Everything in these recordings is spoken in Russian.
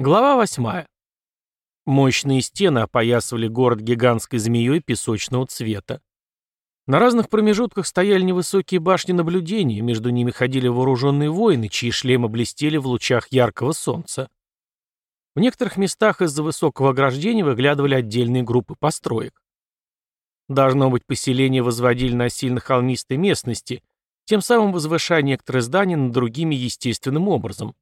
Глава восьмая. Мощные стены опоясывали город гигантской змеей песочного цвета. На разных промежутках стояли невысокие башни наблюдения, между ними ходили вооруженные воины, чьи шлемы блестели в лучах яркого солнца. В некоторых местах из-за высокого ограждения выглядывали отдельные группы построек. Должно быть, поселения возводили на сильно холмистой местности, тем самым возвышая некоторые здания над другими естественным образом.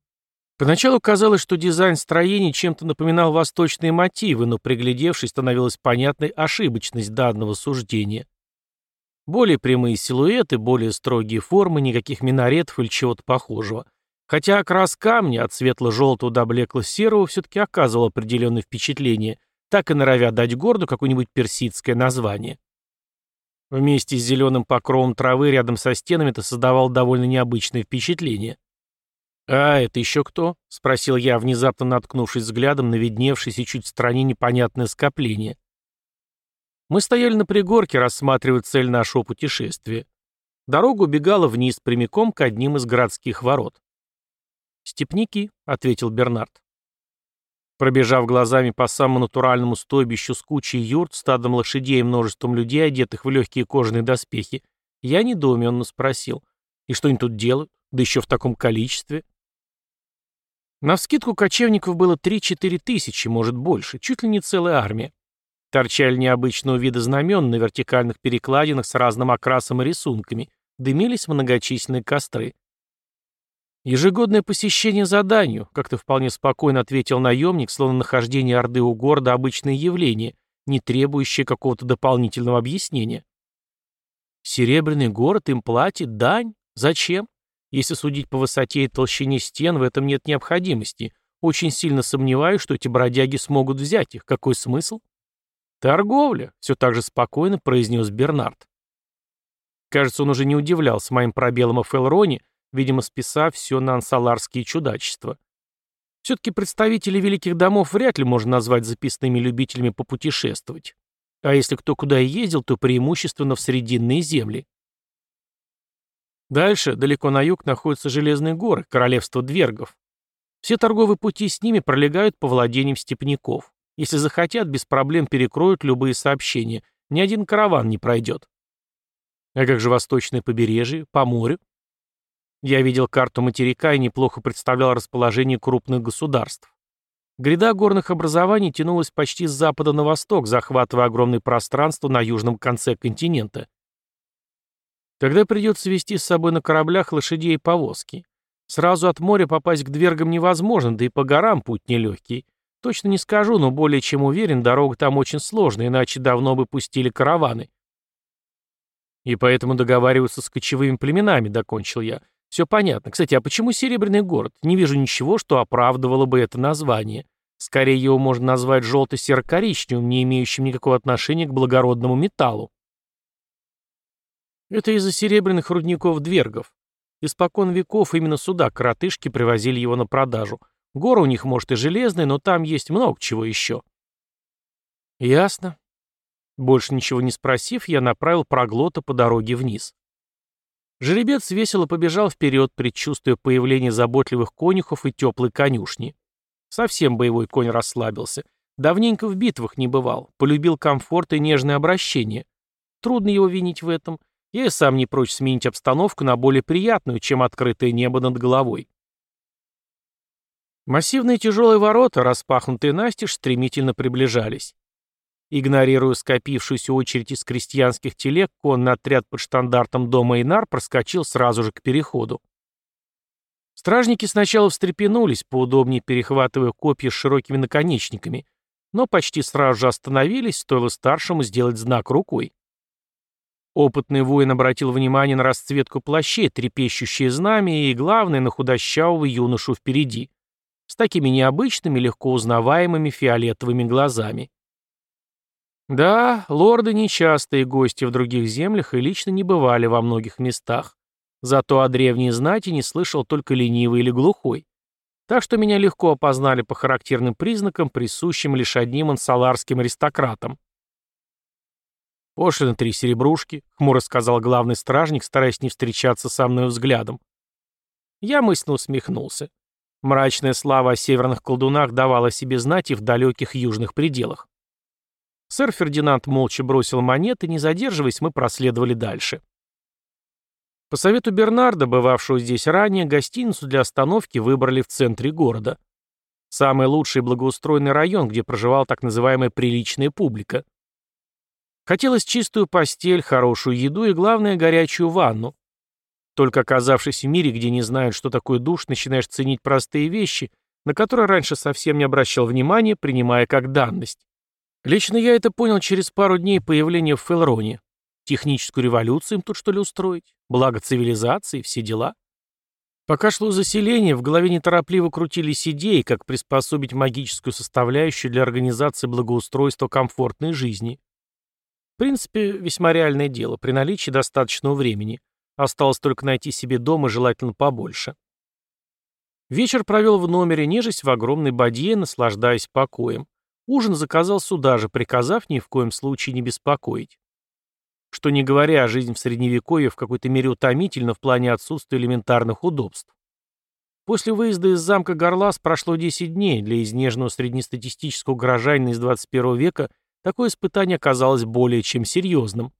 Поначалу казалось, что дизайн строений чем-то напоминал восточные мотивы, но приглядевшись, становилась понятной ошибочность данного суждения. Более прямые силуэты, более строгие формы, никаких минаретов или чего-то похожего. Хотя окрас камня от светло-желтого до блекло-серого все-таки оказывал определенное впечатление, так и норовя дать городу какое-нибудь персидское название. Вместе с зеленым покровом травы рядом со стенами это создавало довольно необычное впечатление. «А это еще кто?» — спросил я, внезапно наткнувшись взглядом на видневшееся чуть в стороне непонятное скопление. Мы стояли на пригорке, рассматривая цель нашего путешествия. Дорога убегала вниз, прямиком к одним из городских ворот. «Степники», — ответил Бернард. Пробежав глазами по самому натуральному стойбищу с кучей юрт, стадом лошадей и множеством людей, одетых в легкие кожаные доспехи, я недоуменно спросил, «И что они тут делают? Да еще в таком количестве?» Навскидку кочевников было 3-4 тысячи, может больше, чуть ли не целая армия. Торчали необычного вида знамен на вертикальных перекладинах с разным окрасом и рисунками, дымились многочисленные костры. Ежегодное посещение заданию, как-то вполне спокойно ответил наемник, словно нахождение Орды у города обычное явление, не требующее какого-то дополнительного объяснения. Серебряный город им платит дань? Зачем? Если судить по высоте и толщине стен, в этом нет необходимости. Очень сильно сомневаюсь, что эти бродяги смогут взять их. Какой смысл? Торговля, все так же спокойно произнес Бернард. Кажется, он уже не удивлялся моим пробелом о Фелроне, видимо, списав все на ансаларские чудачества. Все-таки представители великих домов вряд ли можно назвать записными любителями попутешествовать. А если кто куда и ездил, то преимущественно в Срединные земли. Дальше, далеко на юг, находятся Железные горы, королевство Двергов. Все торговые пути с ними пролегают по владениям степняков. Если захотят, без проблем перекроют любые сообщения. Ни один караван не пройдет. А как же восточное побережье, по морю? Я видел карту материка и неплохо представлял расположение крупных государств. Гряда горных образований тянулась почти с запада на восток, захватывая огромное пространство на южном конце континента. Тогда придется вести с собой на кораблях лошадей и повозки. Сразу от моря попасть к двергам невозможно, да и по горам путь нелегкий. Точно не скажу, но более чем уверен, дорога там очень сложная, иначе давно бы пустили караваны. И поэтому договариваются с кочевыми племенами, докончил я. Все понятно. Кстати, а почему Серебряный город? Не вижу ничего, что оправдывало бы это название. Скорее его можно назвать желто-серо-коричневым, не имеющим никакого отношения к благородному металлу. Это из-за серебряных рудников двергов. Испокон веков именно сюда коротышки привозили его на продажу. Горы у них, может, и железные, но там есть много чего еще. Ясно. Больше ничего не спросив, я направил проглота по дороге вниз. Жеребец весело побежал вперед, предчувствуя появление заботливых конюхов и теплой конюшни. Совсем боевой конь расслабился. Давненько в битвах не бывал, полюбил комфорт и нежное обращение. Трудно его винить в этом. Я и сам не прочь сменить обстановку на более приятную, чем открытое небо над головой. Массивные тяжелые ворота, распахнутые настежь, стремительно приближались. Игнорируя скопившуюся очередь из крестьянских телег, конный отряд под штандартом дома Инар проскочил сразу же к переходу. Стражники сначала встрепенулись, поудобнее перехватывая копья с широкими наконечниками, но почти сразу же остановились, стоило старшему сделать знак рукой. Опытный воин обратил внимание на расцветку плащей, трепещущие знамя и, главное, на худощавого юношу впереди, с такими необычными, легко узнаваемыми фиолетовыми глазами. Да, лорды нечастые гости в других землях и лично не бывали во многих местах. Зато о древней знати не слышал только ленивый или глухой. Так что меня легко опознали по характерным признакам, присущим лишь одним ансаларским аристократам. «Пошлина три серебрушки», — хмуро сказал главный стражник, стараясь не встречаться со мной взглядом. Я мысленно усмехнулся. Мрачная слава о северных колдунах давала себе знать и в далеких южных пределах. Сэр Фердинанд молча бросил монеты, не задерживаясь, мы проследовали дальше. По совету Бернарда, бывавшего здесь ранее, гостиницу для остановки выбрали в центре города. Самый лучший благоустроенный район, где проживала так называемая приличная публика. Хотелось чистую постель, хорошую еду и, главное, горячую ванну. Только оказавшись в мире, где не знают, что такое душ, начинаешь ценить простые вещи, на которые раньше совсем не обращал внимания, принимая как данность. Лично я это понял через пару дней появления в Фелроне. Техническую революцию им тут что ли устроить? Благо цивилизации, все дела. Пока шло заселение, в голове неторопливо крутились идеи, как приспособить магическую составляющую для организации благоустройства комфортной жизни. В принципе, весьма реальное дело, при наличии достаточного времени. Осталось только найти себе дом и желательно побольше. Вечер провел в номере, нежесть в огромной бадье, наслаждаясь покоем. Ужин заказал сюда же, приказав ни в коем случае не беспокоить. Что не говоря, жизнь в Средневековье в какой-то мере утомительна в плане отсутствия элементарных удобств. После выезда из замка Горлас прошло 10 дней, для изнеженного среднестатистического горожанина из 21 века такое испытание оказалось более чем серьезным.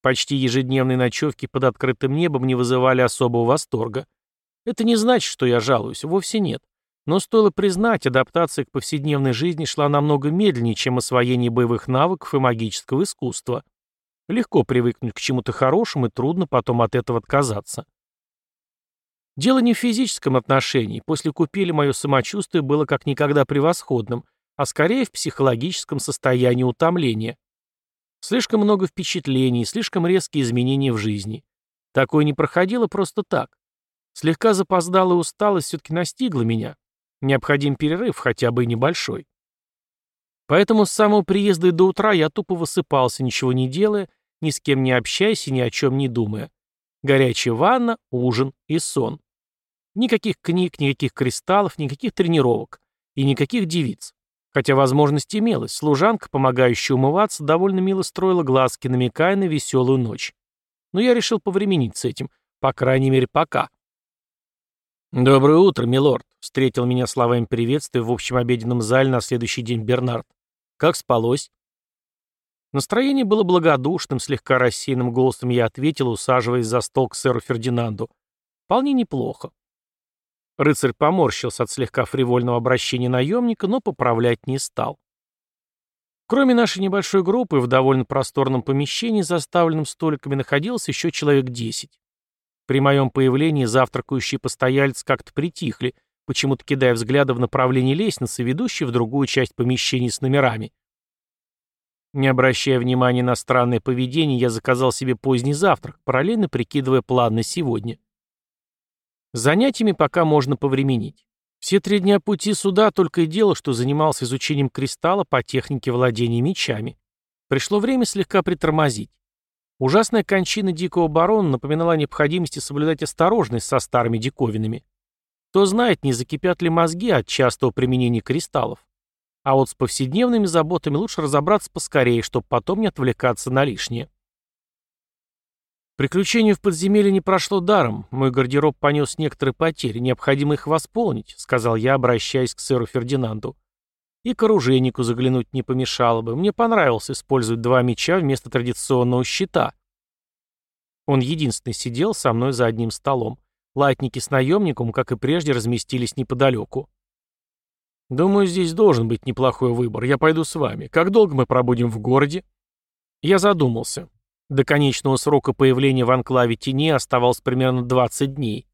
Почти ежедневные ночевки под открытым небом не вызывали особого восторга. Это не значит, что я жалуюсь, вовсе нет. Но стоило признать, адаптация к повседневной жизни шла намного медленнее, чем освоение боевых навыков и магического искусства. Легко привыкнуть к чему-то хорошему и трудно потом от этого отказаться. Дело не в физическом отношении. После купели мое самочувствие было как никогда превосходным, а скорее в психологическом состоянии утомления. Слишком много впечатлений, слишком резкие изменения в жизни. Такое не проходило просто так. Слегка запоздалая усталость все-таки настигла меня. Необходим перерыв, хотя бы и небольшой. Поэтому с самого приезда и до утра я тупо высыпался, ничего не делая, ни с кем не общаясь и ни о чем не думая. Горячая ванна, ужин и сон. Никаких книг, никаких кристаллов, никаких тренировок. И никаких девиц. Хотя возможность имелась, служанка, помогающая умываться, довольно мило строила глазки, намекая на веселую ночь. Но я решил повременить с этим, по крайней мере, пока. «Доброе утро, милорд», — встретил меня словами приветствия в общем обеденном зале на следующий день Бернард. «Как спалось?» Настроение было благодушным, слегка рассеянным голосом я ответил, усаживаясь за стол к сэру Фердинанду. «Вполне неплохо». Рыцарь поморщился от слегка фривольного обращения наемника, но поправлять не стал. Кроме нашей небольшой группы, в довольно просторном помещении, заставленном столиками, находилось еще человек десять. При моем появлении завтракающие постояльцы как-то притихли, почему-то кидая взгляды в направлении лестницы, ведущей в другую часть помещений с номерами. Не обращая внимания на странное поведение, я заказал себе поздний завтрак, параллельно прикидывая план на сегодня. Занятиями пока можно повременить. Все три дня пути сюда только и делал, что занимался изучением кристалла по технике владения мечами. Пришло время слегка притормозить. Ужасная кончина дикого барона напоминала о необходимости соблюдать осторожность со старыми диковинами. Кто знает, не закипят ли мозги от частого применения кристаллов. А вот с повседневными заботами лучше разобраться поскорее, чтобы потом не отвлекаться на лишнее. Приключение в подземелье не прошло даром. Мой гардероб понес некоторые потери, необходимо их восполнить, сказал я, обращаясь к сэру Фердинанду. И к оружейнику заглянуть не помешало бы. Мне понравилось использовать два меча вместо традиционного щита. Он единственный сидел со мной за одним столом. Латники с наемником, как и прежде, разместились неподалеку. «Думаю, здесь должен быть неплохой выбор. Я пойду с вами. Как долго мы пробудем в городе?» Я задумался. До конечного срока появления в анклаве тени оставалось примерно 20 дней.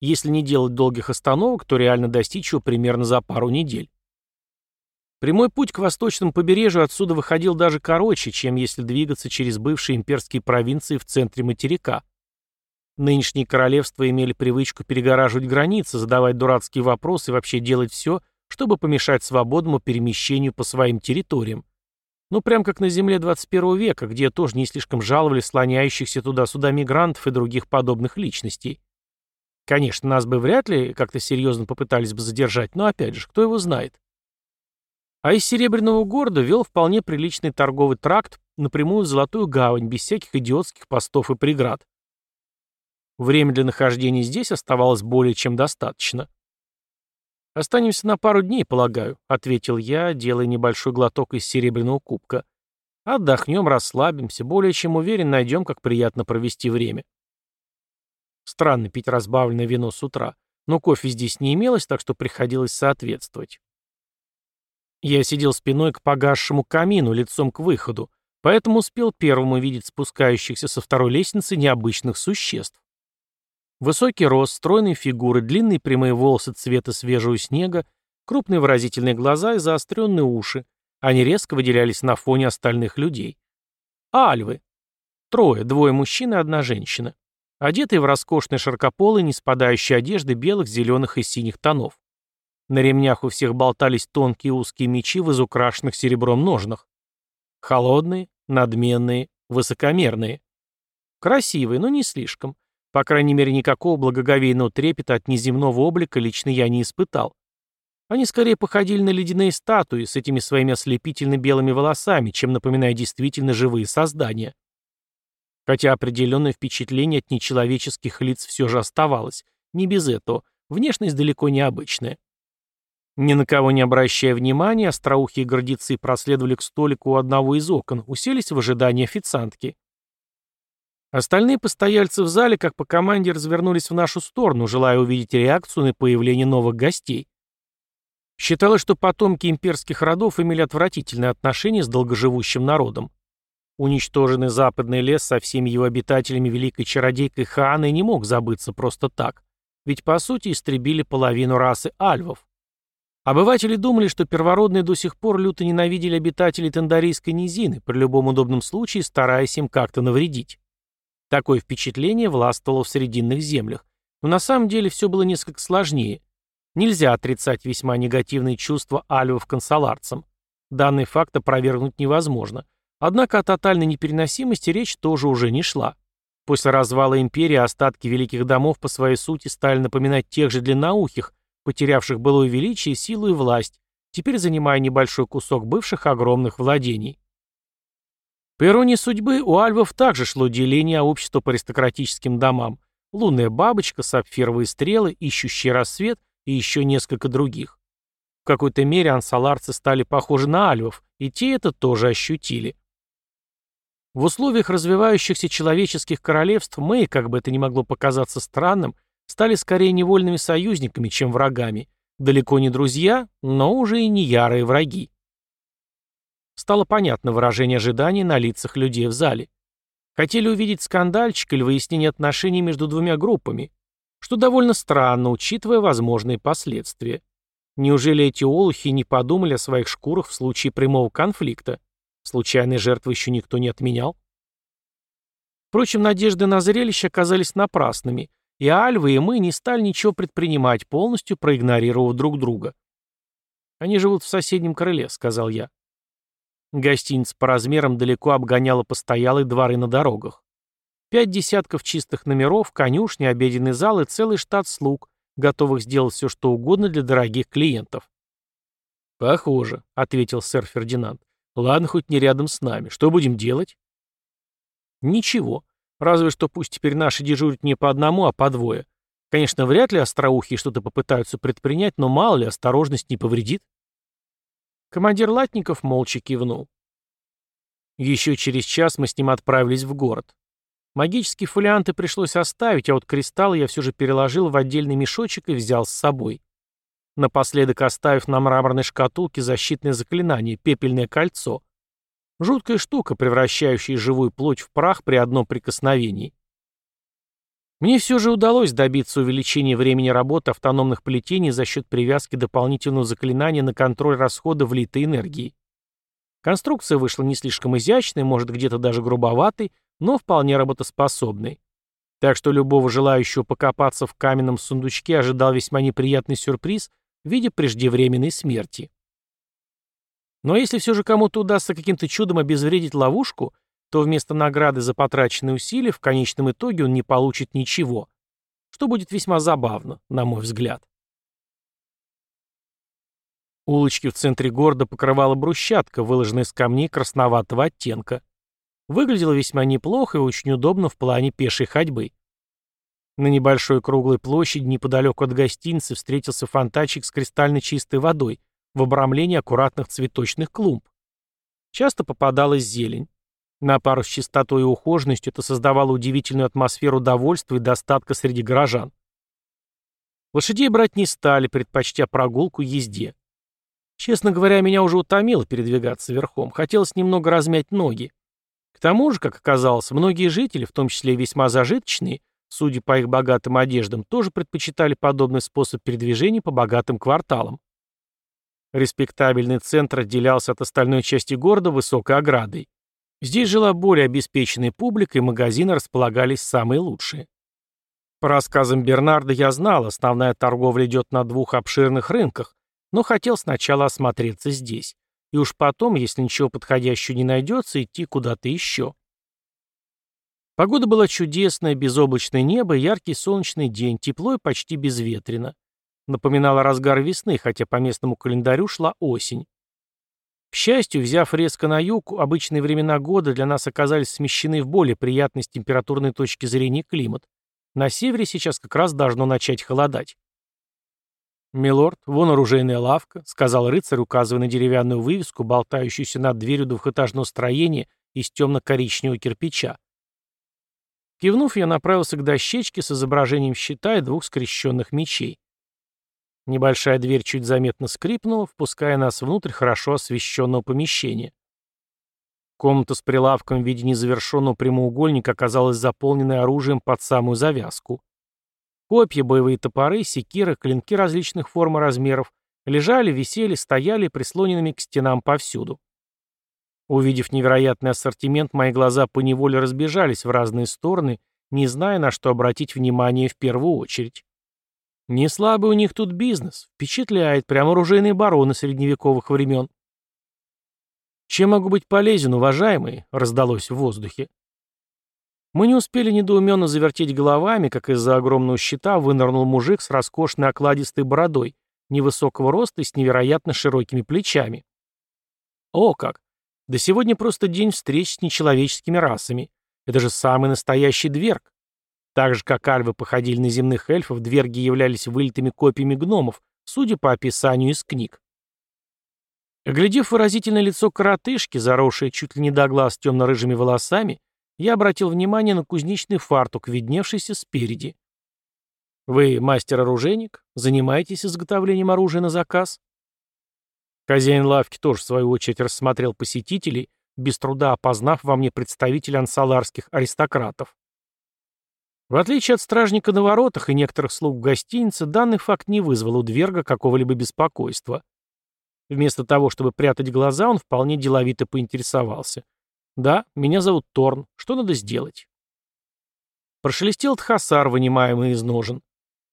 Если не делать долгих остановок, то реально достичь его примерно за пару недель. Прямой путь к восточному побережью отсюда выходил даже короче, чем если двигаться через бывшие имперские провинции в центре материка. Нынешние королевства имели привычку перегораживать границы, задавать дурацкие вопросы и вообще делать все, чтобы помешать свободному перемещению по своим территориям. Ну, прям как на земле 21 века, где тоже не слишком жаловали слоняющихся туда-сюда мигрантов и других подобных личностей. Конечно, нас бы вряд ли как-то серьезно попытались бы задержать, но опять же, кто его знает. А из Серебряного города вел вполне приличный торговый тракт напрямую в Золотую гавань, без всяких идиотских постов и преград. Время для нахождения здесь оставалось более чем достаточно. «Останемся на пару дней, полагаю», — ответил я, делая небольшой глоток из серебряного кубка. «Отдохнем, расслабимся, более чем уверен, найдем, как приятно провести время». Странно пить разбавленное вино с утра, но кофе здесь не имелось, так что приходилось соответствовать. Я сидел спиной к погасшему камину, лицом к выходу, поэтому успел первым увидеть спускающихся со второй лестницы необычных существ. Высокий рост, стройные фигуры, длинные прямые волосы цвета свежего снега, крупные выразительные глаза и заостренные уши. Они резко выделялись на фоне остальных людей. Альвы. Трое, двое мужчин и одна женщина. Одетые в роскошные широкополые, не спадающие одежды белых, зеленых и синих тонов. На ремнях у всех болтались тонкие узкие мечи в изукрашенных серебром ножнах. Холодные, надменные, высокомерные. Красивые, но не слишком. По крайней мере, никакого благоговейного трепета от неземного облика лично я не испытал. Они скорее походили на ледяные статуи с этими своими ослепительно белыми волосами, чем напоминая действительно живые создания. Хотя определенное впечатление от нечеловеческих лиц все же оставалось. Не без этого. Внешность далеко необычная. Ни на кого не обращая внимания, остроухие гордецы проследовали к столику у одного из окон, уселись в ожидании официантки. Остальные постояльцы в зале, как по команде, развернулись в нашу сторону, желая увидеть реакцию на появление новых гостей. Считалось, что потомки имперских родов имели отвратительное отношение с долгоживущим народом. Уничтоженный западный лес со всеми его обитателями великой чародейкой Хааной не мог забыться просто так, ведь по сути истребили половину расы альвов. Обыватели думали, что первородные до сих пор люто ненавидели обитателей Тендарийской низины, при любом удобном случае стараясь им как-то навредить. Такое впечатление властвовало в Срединных землях. Но на самом деле все было несколько сложнее. Нельзя отрицать весьма негативные чувства альвов консоларцам. Данный факт опровергнуть невозможно. Однако о тотальной непереносимости речь тоже уже не шла. После развала империи остатки великих домов по своей сути стали напоминать тех же длинноухих, потерявших былое величие, силу и власть, теперь занимая небольшой кусок бывших огромных владений. По иронии судьбы, у альвов также шло деление общества по аристократическим домам. Лунная бабочка, сапфировые стрелы, ищущий рассвет и еще несколько других. В какой-то мере ансаларцы стали похожи на альвов, и те это тоже ощутили. В условиях развивающихся человеческих королевств мы, как бы это ни могло показаться странным, стали скорее невольными союзниками, чем врагами. Далеко не друзья, но уже и не ярые враги. Стало понятно выражение ожиданий на лицах людей в зале. Хотели увидеть скандальчик или выяснение отношений между двумя группами, что довольно странно, учитывая возможные последствия. Неужели эти олухи не подумали о своих шкурах в случае прямого конфликта? Случайные жертвы еще никто не отменял? Впрочем, надежды на зрелище оказались напрасными, и Альвы, и мы не стали ничего предпринимать, полностью проигнорировав друг друга. «Они живут в соседнем крыле», — сказал я. Гостиница по размерам далеко обгоняла постоялые дворы на дорогах. Пять десятков чистых номеров, конюшни, обеденный зал и целый штат слуг, готовых сделать все, что угодно для дорогих клиентов. «Похоже», — ответил сэр Фердинанд. «Ладно, хоть не рядом с нами. Что будем делать?» «Ничего. Разве что пусть теперь наши дежурят не по одному, а по двое. Конечно, вряд ли остроухие что-то попытаются предпринять, но мало ли, осторожность не повредит». Командир Латников молча кивнул. Еще через час мы с ним отправились в город. Магические фолианты пришлось оставить, а вот кристаллы я все же переложил в отдельный мешочек и взял с собой. Напоследок оставив на мраморной шкатулке защитное заклинание «Пепельное кольцо». Жуткая штука, превращающая живую плоть в прах при одном прикосновении. Мне все же удалось добиться увеличения времени работы автономных плетений за счет привязки дополнительного заклинания на контроль расхода влитой энергии. Конструкция вышла не слишком изящной, может где-то даже грубоватой, но вполне работоспособной. Так что любого желающего покопаться в каменном сундучке ожидал весьма неприятный сюрприз в виде преждевременной смерти. Но если все же кому-то удастся каким-то чудом обезвредить ловушку, то вместо награды за потраченные усилия в конечном итоге он не получит ничего, что будет весьма забавно, на мой взгляд. Улочки в центре города покрывала брусчатка, выложенная из камней красноватого оттенка. Выглядело весьма неплохо и очень удобно в плане пешей ходьбы. На небольшой круглой площади неподалеку от гостиницы встретился фонтанчик с кристально чистой водой в обрамлении аккуратных цветочных клумб. Часто попадалась зелень. На пару с чистотой и ухоженностью это создавало удивительную атмосферу довольства и достатка среди горожан. Лошадей брать не стали, предпочтя прогулку езде. Честно говоря, меня уже утомило передвигаться верхом, хотелось немного размять ноги. К тому же, как оказалось, многие жители, в том числе весьма зажиточные, судя по их богатым одеждам, тоже предпочитали подобный способ передвижения по богатым кварталам. Респектабельный центр отделялся от остальной части города высокой оградой. Здесь жила более обеспеченная публика, и магазины располагались самые лучшие. По рассказам Бернарда я знал, основная торговля идет на двух обширных рынках, но хотел сначала осмотреться здесь. И уж потом, если ничего подходящего не найдется, идти куда-то еще. Погода была чудесная, безоблачное небо, яркий солнечный день, тепло и почти безветренно. Напоминало разгар весны, хотя по местному календарю шла осень. К счастью, взяв резко на юг, обычные времена года для нас оказались смещены в более приятной с температурной точки зрения климат. На севере сейчас как раз должно начать холодать. «Милорд, вон оружейная лавка», — сказал рыцарь, указывая на деревянную вывеску, болтающуюся над дверью двухэтажного строения из темно-коричневого кирпича. Кивнув, я направился к дощечке с изображением щита и двух скрещенных мечей. Небольшая дверь чуть заметно скрипнула, впуская нас внутрь хорошо освещенного помещения. Комната с прилавком в виде незавершенного прямоугольника оказалась заполненной оружием под самую завязку. Копья, боевые топоры, секиры, клинки различных форм и размеров лежали, висели, стояли прислоненными к стенам повсюду. Увидев невероятный ассортимент, мои глаза поневоле разбежались в разные стороны, не зная, на что обратить внимание в первую очередь. Не слабый у них тут бизнес. Впечатляет, прямо оружейные бароны средневековых времен. «Чем могу быть полезен, уважаемый?» — раздалось в воздухе. Мы не успели недоуменно завертеть головами, как из-за огромного щита вынырнул мужик с роскошной окладистой бородой, невысокого роста и с невероятно широкими плечами. О как! Да сегодня просто день встреч с нечеловеческими расами. Это же самый настоящий дверг. Так же, как альвы походили на земных эльфов, дверги являлись вылитыми копиями гномов, судя по описанию из книг. Оглядев выразительное лицо коротышки, заросшее чуть ли не до глаз темно-рыжими волосами, я обратил внимание на кузнечный фартук, видневшийся спереди. «Вы мастер-оружейник? Занимаетесь изготовлением оружия на заказ?» Хозяин лавки тоже, в свою очередь, рассмотрел посетителей, без труда опознав во мне представителя ансаларских аристократов. В отличие от стражника на воротах и некоторых слуг в гостинице, данный факт не вызвал у Дверга какого-либо беспокойства. Вместо того, чтобы прятать глаза, он вполне деловито поинтересовался. «Да, меня зовут Торн. Что надо сделать?» Прошелестел тхасар, вынимаемый из ножен.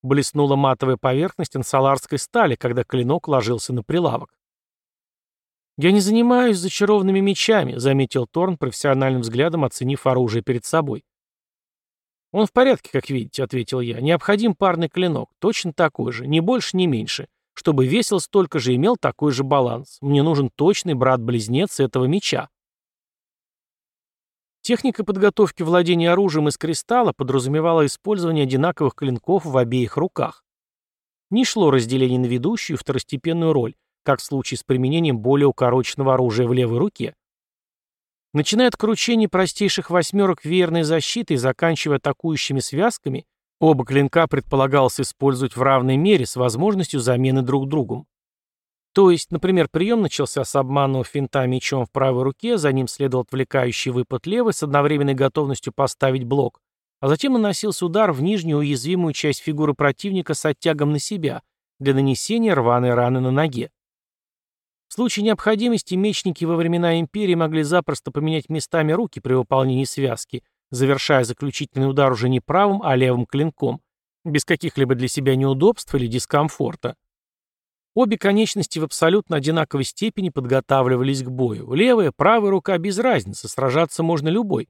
Блеснула матовая поверхность ансаларской стали, когда клинок ложился на прилавок. «Я не занимаюсь зачарованными мечами», — заметил Торн, профессиональным взглядом оценив оружие перед собой. «Он в порядке, как видите», — ответил я. «Необходим парный клинок, точно такой же, ни больше, ни меньше, чтобы весил столько же и имел такой же баланс. Мне нужен точный брат-близнец этого меча». Техника подготовки владения оружием из кристалла подразумевала использование одинаковых клинков в обеих руках. Не шло разделение на ведущую и второстепенную роль, как в случае с применением более укороченного оружия в левой руке. Начиная от кручения простейших восьмерок веерной защиты и заканчивая атакующими связками, оба клинка предполагалось использовать в равной мере с возможностью замены друг другом. То есть, например, прием начался с обманного финта мечом в правой руке, за ним следовал отвлекающий выпад левой с одновременной готовностью поставить блок, а затем наносился удар в нижнюю уязвимую часть фигуры противника с оттягом на себя для нанесения рваной раны на ноге. В случае необходимости мечники во времена империи могли запросто поменять местами руки при выполнении связки, завершая заключительный удар уже не правым, а левым клинком, без каких-либо для себя неудобств или дискомфорта. Обе конечности в абсолютно одинаковой степени подготавливались к бою. Левая, правая рука без разницы, сражаться можно любой.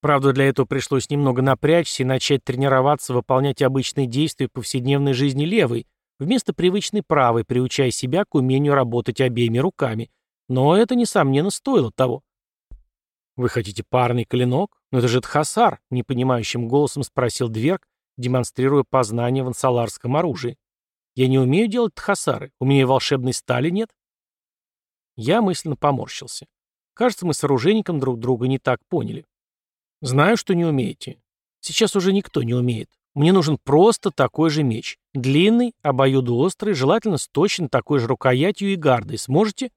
Правда, для этого пришлось немного напрячься и начать тренироваться выполнять обычные действия в повседневной жизни левой, вместо привычной правой, приучая себя к умению работать обеими руками. Но это, несомненно, стоило того. «Вы хотите парный клинок? Но это же Тхасар», — непонимающим голосом спросил Дверг, демонстрируя познание в ансаларском оружии. «Я не умею делать тхасары, у меня и волшебной стали нет». Я мысленно поморщился. Кажется, мы с оружейником друг друга не так поняли. «Знаю, что не умеете. Сейчас уже никто не умеет. Мне нужен просто такой же меч. Длинный, обоюдоострый, желательно с точно такой же рукоятью и гардой. Сможете?»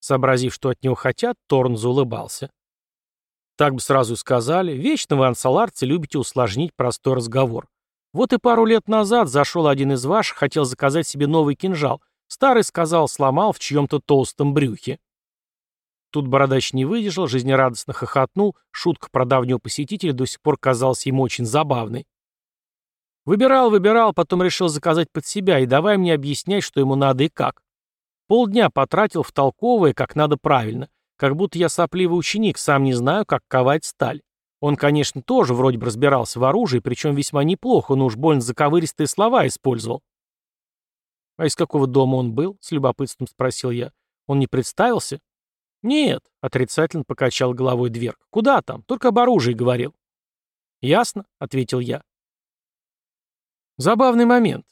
Сообразив, что от него хотят, Торн заулыбался. Так бы сразу сказали. Вечно вы, ансаларцы, любите усложнить простой разговор. Вот и пару лет назад зашел один из ваших, хотел заказать себе новый кинжал. Старый сказал, сломал в чьем-то толстом брюхе. Тут бородач не выдержал, жизнерадостно хохотнул, шутка про давнего посетителя до сих пор казалась ему очень забавной. Выбирал, выбирал, потом решил заказать под себя, и давай мне объяснять, что ему надо и как. Полдня потратил втолковывая, как надо правильно. Как будто я сопливый ученик, сам не знаю, как ковать сталь. Он, конечно, тоже вроде бы разбирался в оружии, причем весьма неплохо, но уж больно заковыристые слова использовал. «А из какого дома он был?» — с любопытством спросил я. «Он не представился?» «Нет», — отрицательно покачал головой дверь. «Куда там? Только об оружии говорил». «Ясно», — ответил я. Забавный момент.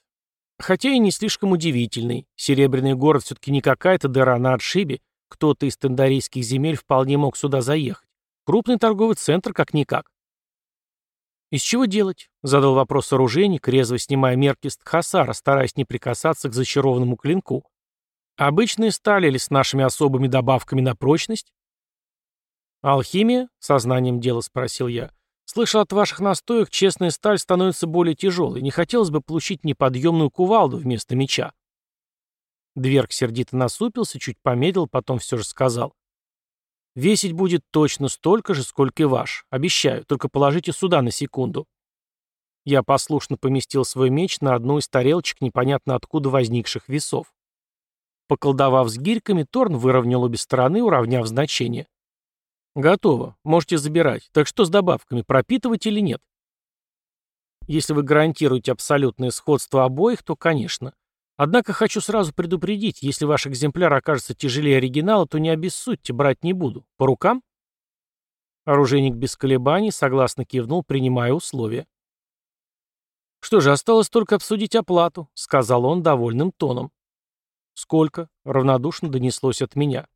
Хотя и не слишком удивительный. Серебряный город все-таки не какая-то дыра на отшибе. Кто-то из тендарийских земель вполне мог сюда заехать. Крупный торговый центр как-никак. «Из чего делать?» — задал вопрос оружейник, резво снимая мерки с Тхасара, стараясь не прикасаться к зачарованному клинку. «Обычные стали или с нашими особыми добавками на прочность?» «Алхимия?» — сознанием дела спросил я. Слышал от ваших настоек, честная сталь становится более тяжелой. Не хотелось бы получить неподъемную кувалду вместо меча. Дверг сердито насупился, чуть помедлил, потом все же сказал. «Весить будет точно столько же, сколько и ваш. Обещаю, только положите сюда на секунду». Я послушно поместил свой меч на одну из тарелочек непонятно откуда возникших весов. Поколдовав с гирьками, Торн выровнял обе стороны, уравняв значение. Готово. Можете забирать. Так что с добавками, пропитывать или нет? Если вы гарантируете абсолютное сходство обоих, то, конечно. Однако хочу сразу предупредить, если ваш экземпляр окажется тяжелее оригинала, то не обессудьте, брать не буду. По рукам? Оружейник без колебаний согласно кивнул, принимая условия. «Что же, осталось только обсудить оплату», — сказал он довольным тоном. «Сколько?» — равнодушно донеслось от меня.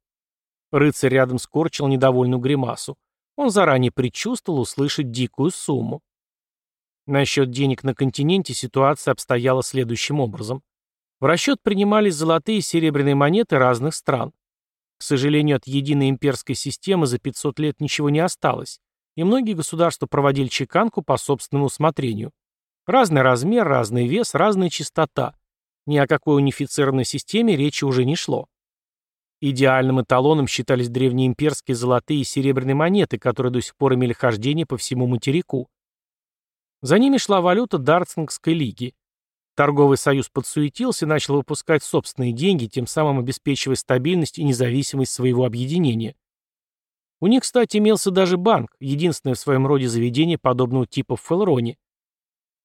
Рыцарь рядом скорчил недовольную гримасу. Он заранее предчувствовал услышать дикую сумму. Насчет денег на континенте ситуация обстояла следующим образом. В расчет принимались золотые и серебряные монеты разных стран. К сожалению, от единой имперской системы за 500 лет ничего не осталось, и многие государства проводили чеканку по собственному усмотрению. Разный размер, разный вес, разная частота. Ни о какой унифицированной системе речи уже не шло. Идеальным эталоном считались древнеимперские золотые и серебряные монеты, которые до сих пор имели хождение по всему материку. За ними шла валюта Дартсингской лиги. Торговый союз подсуетился и начал выпускать собственные деньги, тем самым обеспечивая стабильность и независимость своего объединения. У них, кстати, имелся даже банк, единственное в своем роде заведение подобного типа в Фелроне.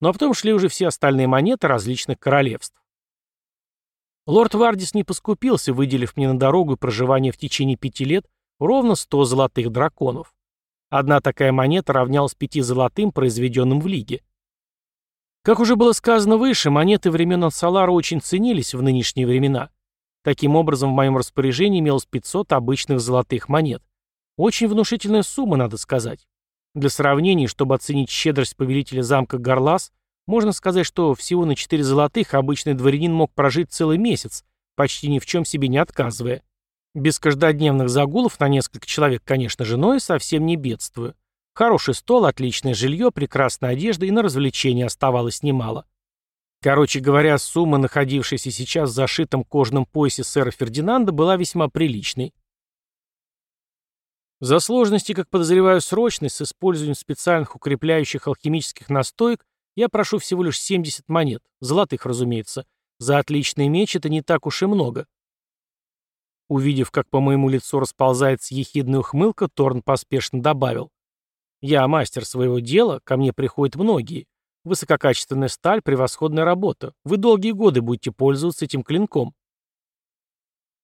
Ну а потом шли уже все остальные монеты различных королевств. Лорд Вардис не поскупился, выделив мне на дорогу и проживание в течение пяти лет ровно сто золотых драконов. Одна такая монета равнялась пяти золотым, произведенным в Лиге. Как уже было сказано выше, монеты времен Ансалара очень ценились в нынешние времена. Таким образом, в моем распоряжении имелось 500 обычных золотых монет. Очень внушительная сумма, надо сказать. Для сравнения, чтобы оценить щедрость повелителя замка Гарлас, можно сказать, что всего на 4 золотых обычный дворянин мог прожить целый месяц, почти ни в чем себе не отказывая. Без каждодневных загулов на несколько человек, конечно же, но и совсем не бедствую. Хороший стол, отличное жилье, прекрасная одежда и на развлечения оставалось немало. Короче говоря, сумма, находившаяся сейчас в зашитом кожаном поясе сэра Фердинанда, была весьма приличной. За сложности, как подозреваю, срочность с использованием специальных укрепляющих алхимических настоек я прошу всего лишь 70 монет, золотых, разумеется. За отличный меч это не так уж и много. Увидев, как по моему лицу расползается ехидная ухмылка, Торн поспешно добавил. «Я мастер своего дела, ко мне приходят многие. Высококачественная сталь, превосходная работа. Вы долгие годы будете пользоваться этим клинком».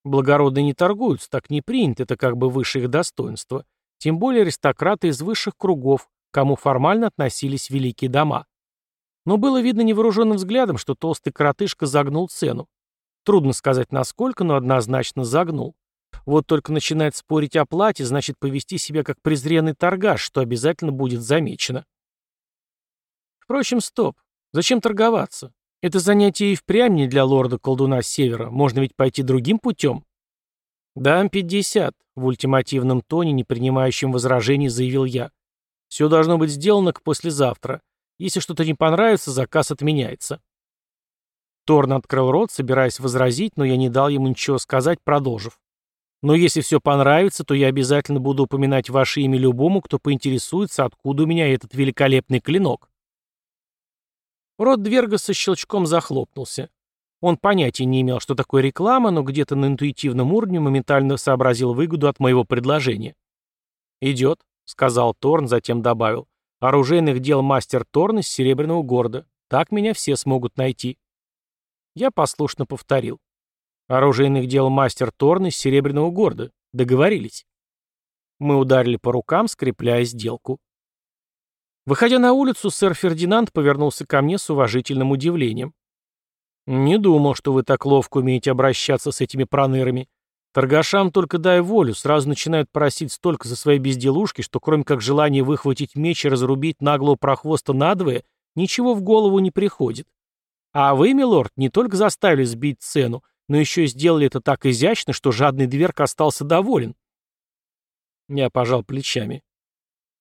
Благородные не торгуются, так не принято, это как бы выше их достоинства. Тем более аристократы из высших кругов, кому формально относились великие дома. Но было видно невооруженным взглядом, что толстый коротышка загнул цену. Трудно сказать насколько, но однозначно загнул. Вот только начинать спорить о плате, значит повести себя как презренный торгаш, что обязательно будет замечено. Впрочем, стоп. Зачем торговаться? Это занятие и впрямь не для лорда-колдуна Севера. Можно ведь пойти другим путем. «Дам пятьдесят», — в ультимативном тоне, не принимающем возражений, заявил я. «Все должно быть сделано к послезавтра. Если что-то не понравится, заказ отменяется». Торн открыл рот, собираясь возразить, но я не дал ему ничего сказать, продолжив. «Но если все понравится, то я обязательно буду упоминать ваше имя любому, кто поинтересуется, откуда у меня этот великолепный клинок». Рот Дверга со щелчком захлопнулся. Он понятия не имел, что такое реклама, но где-то на интуитивном уровне моментально сообразил выгоду от моего предложения. «Идет», — сказал Торн, затем добавил. «Оружейных дел мастер Торн из Серебряного города. Так меня все смогут найти». Я послушно повторил. «Оружейных дел мастер Торн из Серебряного города. Договорились». Мы ударили по рукам, скрепляя сделку. Выходя на улицу, сэр Фердинанд повернулся ко мне с уважительным удивлением. «Не думал, что вы так ловко умеете обращаться с этими пронырами. Торгашам только дай волю, сразу начинают просить столько за свои безделушки, что кроме как желания выхватить меч и разрубить наглого прохвоста надвое, ничего в голову не приходит. А вы, милорд, не только заставили сбить цену, но еще и сделали это так изящно, что жадный дверк остался доволен». Я пожал плечами.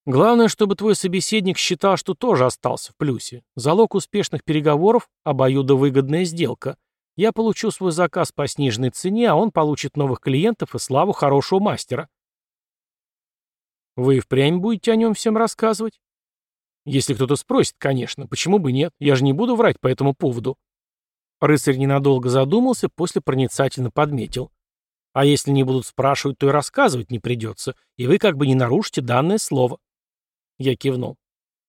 Главное, чтобы твой собеседник считал, что тоже остался в плюсе. Залог успешных переговоров – обоюдовыгодная сделка. Я получу свой заказ по сниженной цене, а он получит новых клиентов и славу хорошего мастера. Вы впрямь будете о нем всем рассказывать? Если кто-то спросит, конечно. Почему бы нет? Я же не буду врать по этому поводу. Рыцарь ненадолго задумался, после проницательно подметил. А если не будут спрашивать, то и рассказывать не придется, и вы как бы не нарушите данное слово. Я кивнул.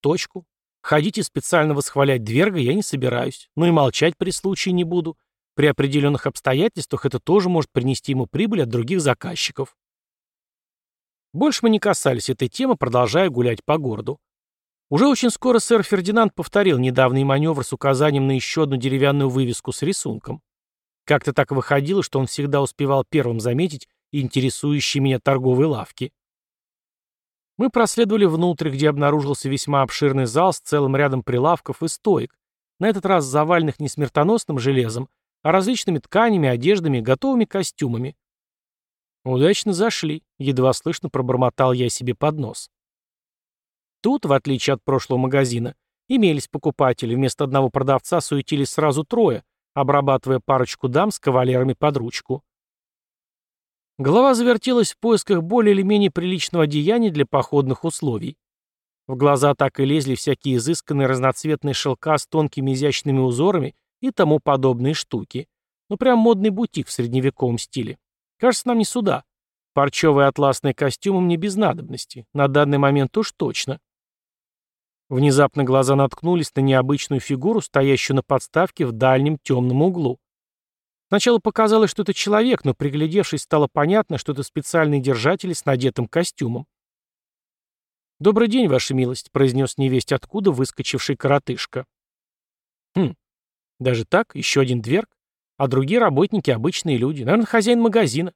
Точку. Ходить и специально восхвалять Дверга я не собираюсь, но и молчать при случае не буду. При определенных обстоятельствах это тоже может принести ему прибыль от других заказчиков. Больше мы не касались этой темы, продолжая гулять по городу. Уже очень скоро сэр Фердинанд повторил недавний маневр с указанием на еще одну деревянную вывеску с рисунком. Как-то так выходило, что он всегда успевал первым заметить интересующие меня торговые лавки. Мы проследовали внутрь, где обнаружился весьма обширный зал с целым рядом прилавков и стоек, на этот раз заваленных не смертоносным железом, а различными тканями, одеждами, готовыми костюмами. Удачно зашли, едва слышно пробормотал я себе под нос. Тут, в отличие от прошлого магазина, имелись покупатели, вместо одного продавца суетились сразу трое, обрабатывая парочку дам с кавалерами под ручку. Голова завертелась в поисках более или менее приличного одеяния для походных условий. В глаза так и лезли всякие изысканные разноцветные шелка с тонкими изящными узорами и тому подобные штуки. Ну прям модный бутик в средневековом стиле. Кажется, нам не сюда. Парчевые атласные костюмы мне без надобности. На данный момент уж точно. Внезапно глаза наткнулись на необычную фигуру, стоящую на подставке в дальнем темном углу. Сначала показалось, что это человек, но приглядевшись, стало понятно, что это специальные держатели с надетым костюмом. «Добрый день, ваша милость», — произнес невесть откуда выскочивший коротышка. «Хм, даже так? Еще один дверг? А другие работники — обычные люди. Наверное, хозяин магазина.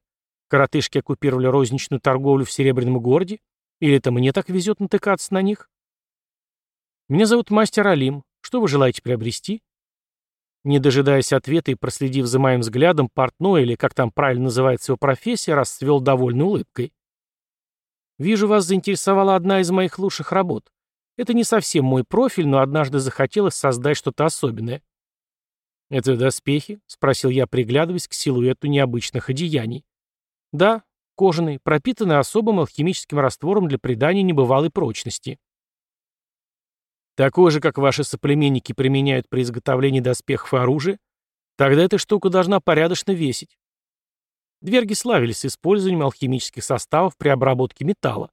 Коротышки оккупировали розничную торговлю в Серебряном городе? Или это мне так везет натыкаться на них?» «Меня зовут мастер Алим. Что вы желаете приобрести?» Не дожидаясь ответа и проследив за моим взглядом, портной, или как там правильно называется его профессия, расцвел довольной улыбкой. «Вижу, вас заинтересовала одна из моих лучших работ. Это не совсем мой профиль, но однажды захотелось создать что-то особенное». «Это доспехи?» — спросил я, приглядываясь к силуэту необычных одеяний. «Да, кожаные, пропитанные особым алхимическим раствором для придания небывалой прочности». Такое же, как ваши соплеменники применяют при изготовлении доспехов и оружия? Тогда эта штука должна порядочно весить. Дверги славились использованием алхимических составов при обработке металла.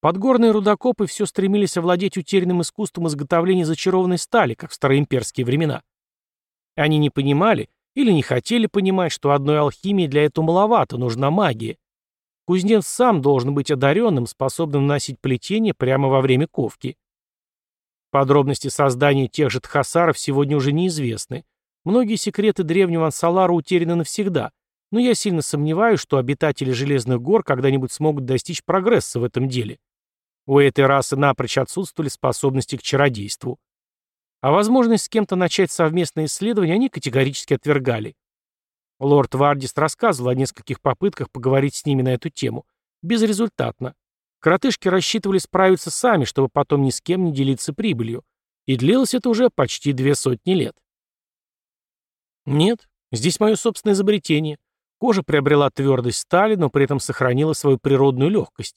Подгорные рудокопы все стремились овладеть утерянным искусством изготовления зачарованной стали, как в староимперские времена. Они не понимали или не хотели понимать, что одной алхимии для этого маловато, нужна магия. Кузнец сам должен быть одаренным, способным носить плетение прямо во время ковки. Подробности создания тех же тхасаров сегодня уже неизвестны. Многие секреты древнего Ансалара утеряны навсегда, но я сильно сомневаюсь, что обитатели Железных гор когда-нибудь смогут достичь прогресса в этом деле. У этой расы напрочь отсутствовали способности к чародейству. А возможность с кем-то начать совместное исследование они категорически отвергали. Лорд Вардис рассказывал о нескольких попытках поговорить с ними на эту тему. Безрезультатно. Коротышки рассчитывали справиться сами, чтобы потом ни с кем не делиться прибылью. И длилось это уже почти две сотни лет. Нет, здесь мое собственное изобретение. Кожа приобрела твердость стали, но при этом сохранила свою природную легкость.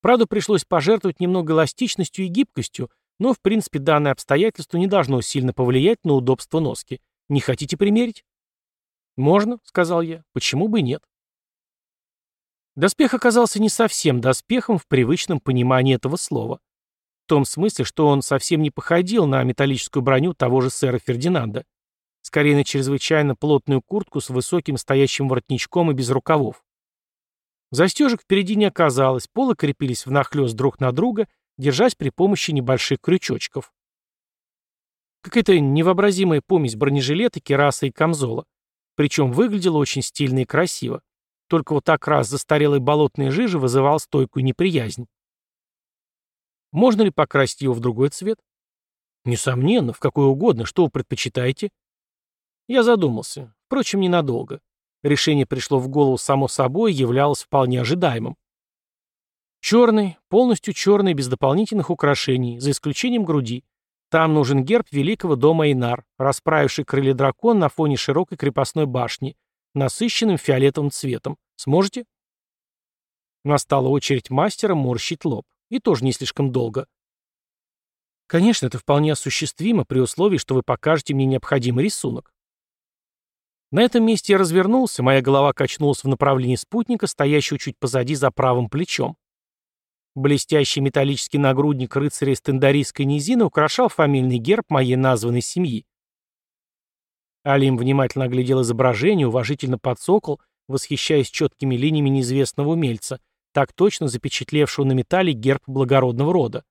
Правда, пришлось пожертвовать немного эластичностью и гибкостью, но, в принципе, данное обстоятельство не должно сильно повлиять на удобство носки. Не хотите примерить? «Можно», — сказал я. «Почему бы нет?» Доспех оказался не совсем доспехом в привычном понимании этого слова. В том смысле, что он совсем не походил на металлическую броню того же сэра Фердинанда. Скорее на чрезвычайно плотную куртку с высоким стоящим воротничком и без рукавов. Застежек впереди не оказалось, полы крепились внахлёст друг на друга, держась при помощи небольших крючочков. Какая-то невообразимая помесь бронежилета, кераса и камзола. Причем выглядело очень стильно и красиво. Только вот так раз застарелой болотной жижи вызывал стойкую неприязнь. Можно ли покрасить его в другой цвет? Несомненно, в какой угодно. Что вы предпочитаете? Я задумался. Впрочем, ненадолго. Решение пришло в голову само собой и являлось вполне ожидаемым. Черный, полностью черный, без дополнительных украшений, за исключением груди. Там нужен герб великого дома Инар, расправивший крылья дракон на фоне широкой крепостной башни, насыщенным фиолетовым цветом. Сможете? Настала очередь мастера морщить лоб. И тоже не слишком долго. Конечно, это вполне осуществимо при условии, что вы покажете мне необходимый рисунок. На этом месте я развернулся, моя голова качнулась в направлении спутника, стоящего чуть позади за правым плечом. Блестящий металлический нагрудник рыцаря из Тендарийской низины украшал фамильный герб моей названной семьи. Алим внимательно оглядел изображение, уважительно подсокол, восхищаясь четкими линиями неизвестного умельца, так точно запечатлевшего на металле герб благородного рода.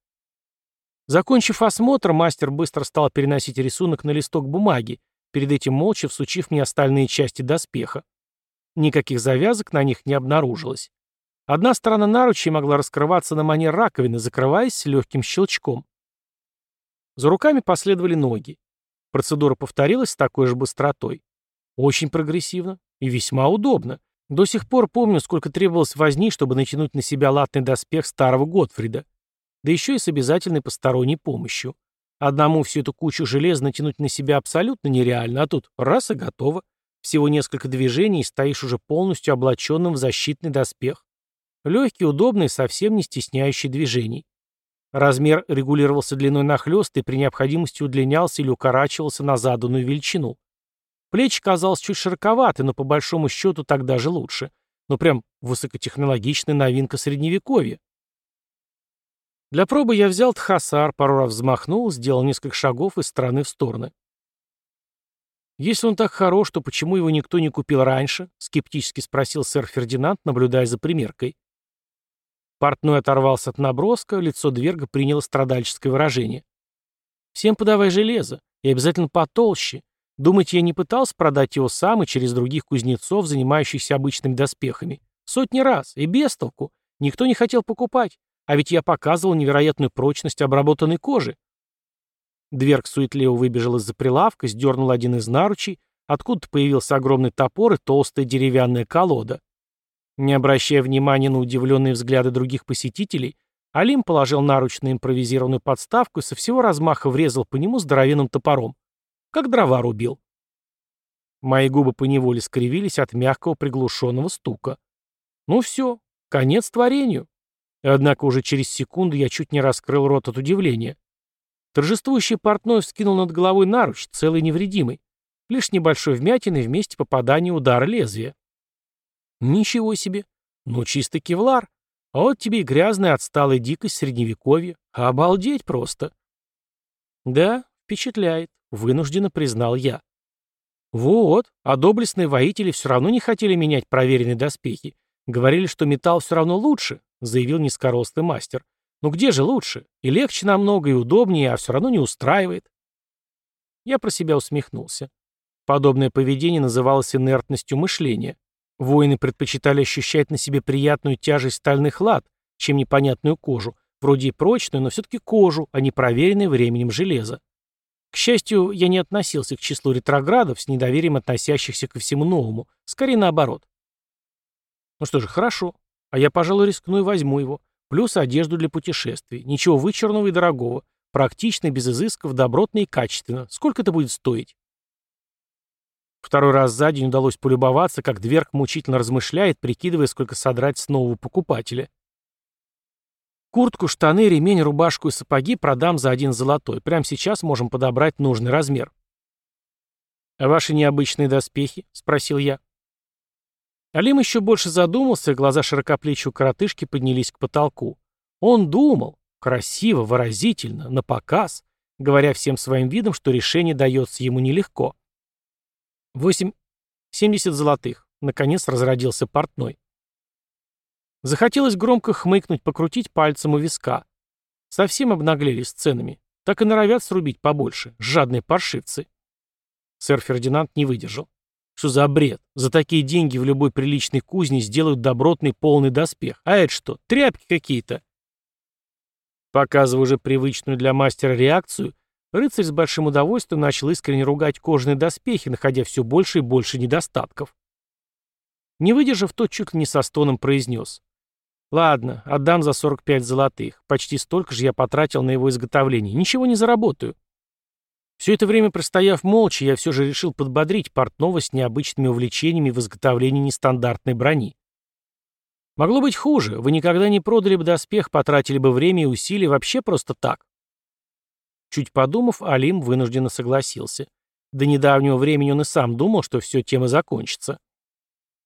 Закончив осмотр, мастер быстро стал переносить рисунок на листок бумаги, перед этим молча всучив мне остальные части доспеха. Никаких завязок на них не обнаружилось. Одна сторона наручей могла раскрываться на манер раковины, закрываясь легким щелчком. За руками последовали ноги. Процедура повторилась с такой же быстротой. Очень прогрессивно и весьма удобно. До сих пор помню, сколько требовалось возни, чтобы натянуть на себя латный доспех старого Готфрида. Да еще и с обязательной посторонней помощью. Одному всю эту кучу железа натянуть на себя абсолютно нереально, а тут раз и готово. Всего несколько движений, и стоишь уже полностью облаченным в защитный доспех. Легкий, удобный, совсем не стесняющий движений. Размер регулировался длиной нахлёст и при необходимости удлинялся или укорачивался на заданную величину. Плечи казалось чуть широковаты, но по большому счету тогда же лучше. Ну прям высокотехнологичная новинка средневековья. Для пробы я взял тхасар, пару раз взмахнул, сделал несколько шагов из стороны в стороны. «Если он так хорош, то почему его никто не купил раньше?» — скептически спросил сэр Фердинанд, наблюдая за примеркой. Портной оторвался от наброска, лицо Дверга приняло страдальческое выражение. «Всем подавай железо, и обязательно потолще. Думаете, я не пытался продать его сам и через других кузнецов, занимающихся обычными доспехами? Сотни раз, и без толку. Никто не хотел покупать. А ведь я показывал невероятную прочность обработанной кожи. Дверг суетливо выбежал из-за прилавка, сдернул один из наручей, откуда-то появился огромный топор и толстая деревянная колода. Не обращая внимания на удивленные взгляды других посетителей, Алим положил наруч на импровизированную подставку и со всего размаха врезал по нему здоровенным топором. Как дрова рубил. Мои губы поневоле скривились от мягкого приглушенного стука. Ну все, конец творению. Однако уже через секунду я чуть не раскрыл рот от удивления. Торжествующий портной вскинул над головой наруч, целый невредимый. Лишь небольшой вмятины вместе попадания удара лезвия. Ничего себе. Ну, чисто кевлар. А вот тебе и грязная отсталая дикость средневековья. Обалдеть просто. Да, впечатляет, вынужденно признал я. Вот, а доблестные воители все равно не хотели менять проверенные доспехи. Говорили, что металл все равно лучше, заявил низкорослый мастер. Ну где же лучше? И легче намного, и удобнее, а все равно не устраивает. Я про себя усмехнулся. Подобное поведение называлось инертностью мышления. Воины предпочитали ощущать на себе приятную тяжесть стальных лад, чем непонятную кожу, вроде и прочную, но все-таки кожу, а не проверенное временем железо. К счастью, я не относился к числу ретроградов с недоверием относящихся ко всему новому, скорее наоборот. Ну что же, хорошо, а я, пожалуй, рискну и возьму его. Плюс одежду для путешествий. Ничего вычурного и дорогого. Практично, без изысков, добротно и качественно. Сколько это будет стоить? Второй раз за день удалось полюбоваться, как дверк мучительно размышляет, прикидывая, сколько содрать с нового покупателя. Куртку, штаны, ремень, рубашку и сапоги продам за один золотой. Прямо сейчас можем подобрать нужный размер. «А ваши необычные доспехи?» — спросил я. Алим еще больше задумался, и глаза широкоплечего коротышки поднялись к потолку. Он думал, красиво, выразительно, на показ, говоря всем своим видом, что решение дается ему нелегко. «Восемь... семьдесят золотых», — наконец разродился портной. Захотелось громко хмыкнуть, покрутить пальцем у виска. Совсем обнаглели с ценами. Так и норовят срубить побольше. Жадные паршивцы. Сэр Фердинанд не выдержал. Что за бред? За такие деньги в любой приличной кузне сделают добротный полный доспех. А это что, тряпки какие-то? Показывая уже привычную для мастера реакцию, рыцарь с большим удовольствием начал искренне ругать кожаные доспехи, находя все больше и больше недостатков. Не выдержав, тот чуть ли не со стоном произнес. Ладно, отдам за 45 золотых. Почти столько же я потратил на его изготовление. Ничего не заработаю. Все это время простояв молча, я все же решил подбодрить портного с необычными увлечениями в изготовлении нестандартной брони. Могло быть хуже. Вы никогда не продали бы доспех, потратили бы время и усилия вообще просто так. Чуть подумав, Алим вынужденно согласился. До недавнего времени он и сам думал, что все тема закончится.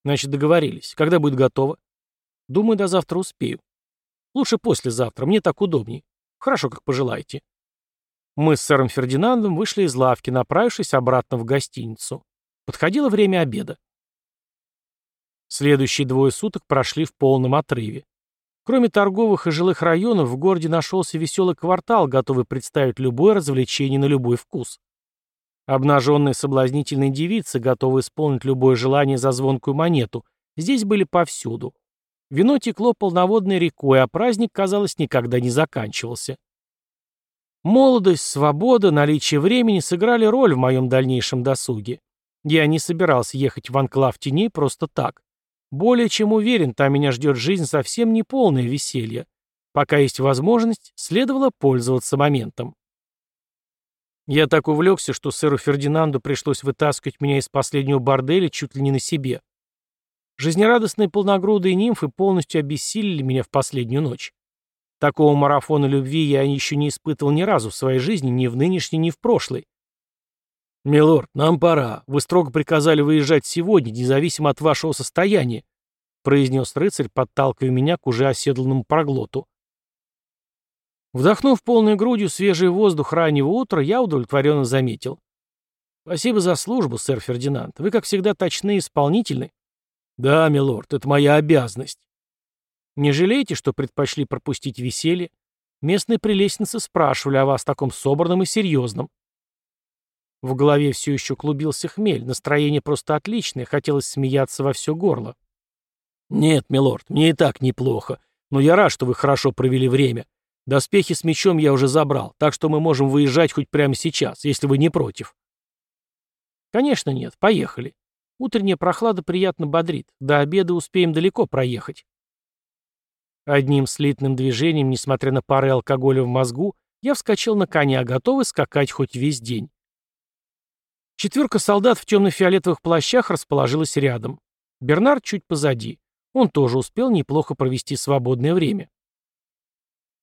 Значит, договорились. Когда будет готово? Думаю, до завтра успею. Лучше послезавтра, мне так удобней. Хорошо, как пожелаете. Мы с сэром Фердинандом вышли из лавки, направившись обратно в гостиницу. Подходило время обеда. Следующие двое суток прошли в полном отрыве. Кроме торговых и жилых районов, в городе нашелся веселый квартал, готовый представить любое развлечение на любой вкус. Обнаженные соблазнительные девицы, готовые исполнить любое желание за звонкую монету, здесь были повсюду. Вино текло полноводной рекой, а праздник, казалось, никогда не заканчивался. Молодость, свобода, наличие времени сыграли роль в моем дальнейшем досуге. Я не собирался ехать в анклав теней просто так. Более чем уверен, там меня ждет жизнь совсем не полное веселье. Пока есть возможность, следовало пользоваться моментом. Я так увлекся, что сэру Фердинанду пришлось вытаскивать меня из последнего борделя чуть ли не на себе. Жизнерадостные полногрудые нимфы полностью обессилили меня в последнюю ночь. Такого марафона любви я еще не испытывал ни разу в своей жизни, ни в нынешней, ни в прошлой. «Милорд, нам пора. Вы строго приказали выезжать сегодня, независимо от вашего состояния», произнес рыцарь, подталкивая меня к уже оседланному проглоту. Вдохнув полной грудью свежий воздух раннего утра, я удовлетворенно заметил. «Спасибо за службу, сэр Фердинанд. Вы, как всегда, точны и исполнительны». «Да, милорд, это моя обязанность». «Не жалеете, что предпочли пропустить веселье? Местные прелестницы спрашивали о вас таком собранном и серьезном». В голове все еще клубился хмель, настроение просто отличное, хотелось смеяться во все горло. «Нет, милорд, мне и так неплохо, но я рад, что вы хорошо провели время. Доспехи с мечом я уже забрал, так что мы можем выезжать хоть прямо сейчас, если вы не против». «Конечно нет, поехали. Утренняя прохлада приятно бодрит. До обеда успеем далеко проехать. Одним слитным движением, несмотря на пары алкоголя в мозгу, я вскочил на коня, готовый скакать хоть весь день. Четверка солдат в темно-фиолетовых плащах расположилась рядом. Бернард чуть позади. Он тоже успел неплохо провести свободное время.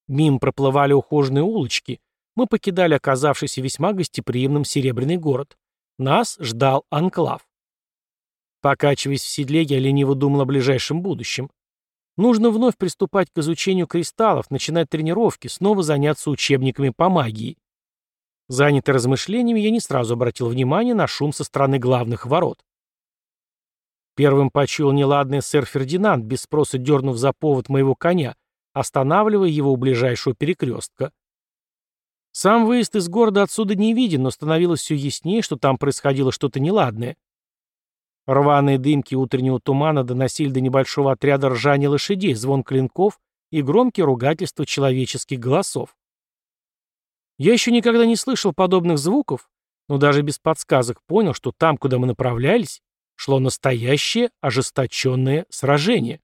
Мим проплывали ухоженные улочки. Мы покидали оказавшийся весьма гостеприимным серебряный город. Нас ждал анклав. Покачиваясь в седле, я лениво думал о ближайшем будущем. Нужно вновь приступать к изучению кристаллов, начинать тренировки, снова заняться учебниками по магии. Занятый размышлениями, я не сразу обратил внимание на шум со стороны главных ворот. Первым почуял неладный сэр Фердинанд, без спроса дернув за повод моего коня, останавливая его у ближайшего перекрестка. Сам выезд из города отсюда не виден, но становилось все яснее, что там происходило что-то неладное. Рваные дымки утреннего тумана доносили до небольшого отряда ржания лошадей, звон клинков и громкие ругательства человеческих голосов. Я еще никогда не слышал подобных звуков, но даже без подсказок понял, что там, куда мы направлялись, шло настоящее ожесточенное сражение.